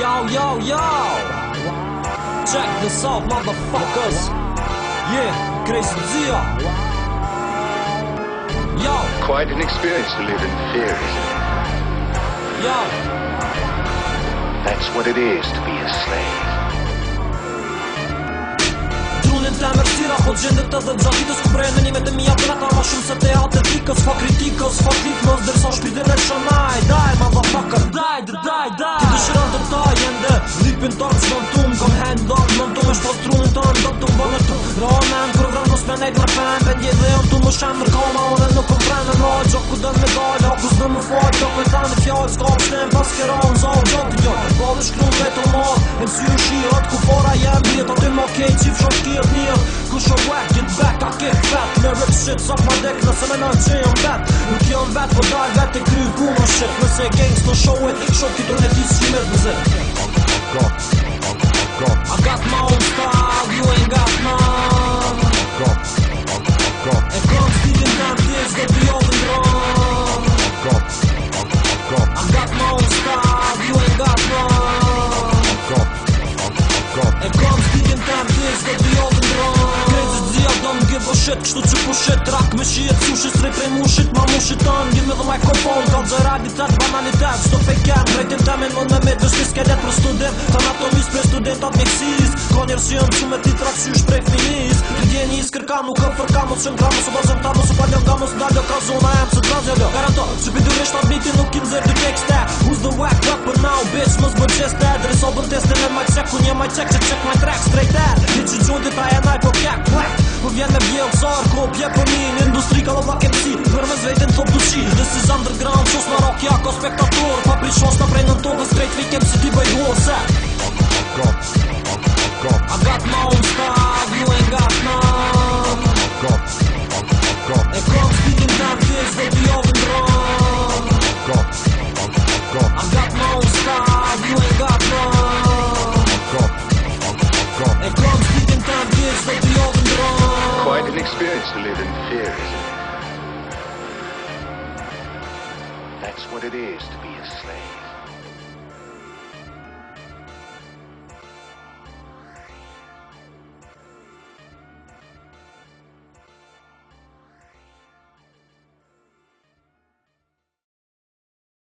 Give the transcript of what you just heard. yo yo yo check this out motherfuckers yeah crazy zio yo quite an experience to live in fear yo that's what it is to be a slave Ta po me këtira, po të gjendë të dhe të zavitës Ku brejnë në një të mija përna Ka ma shumë se te atë Fa kritikës, fa kritikës shtypin dark Së në tumë, kom hen dark Më në tumë është po strunin të në dëmë të jo më bënë të Rame, në kërë vërë nësë me nejtë në fem Për një dhe jënë të më shemë mërë koma Unë dhe nuk këmë fremë në rojë Gjokë ku dënë me dojë Gjokë së në më fojë Gjokë me tanë në fjallë Ska për shtemë pas kërë në zonë Gjokë të gjokë dhe shkru në vetë o Në ku get back, Në rip ma dek, po gangs në shok e ti shit Kështu që ku shit Rak me shi e prej mu shit Ma mu shit ton Gjim edhe ma e kopon Kam zë raditat banalitet Sto pe kem Rejtim të men më me me Vështi skelet për studim Të anatomis për studentat mjekësis Ko njerës që që me ti trak Qysh prej finis Të gje një iskër kam Nuk këm fërka Mos qëm kramos U bazëm tamos U palion kamos Ndallo ka zona jem Se trazja lo Garanto Që pidur e shtab niti Nuk kim zër dy kek Straight Kur vjen me bjell zarë, ko pje për po mi industri ka lo vlak e psi, mërë me zvejtën të buqi This is underground, qos në rock, ja ka spektator Pa pri shos në prej në tovës, krejt vikem si ti bëj hose Yeah That's what it is to be a slave.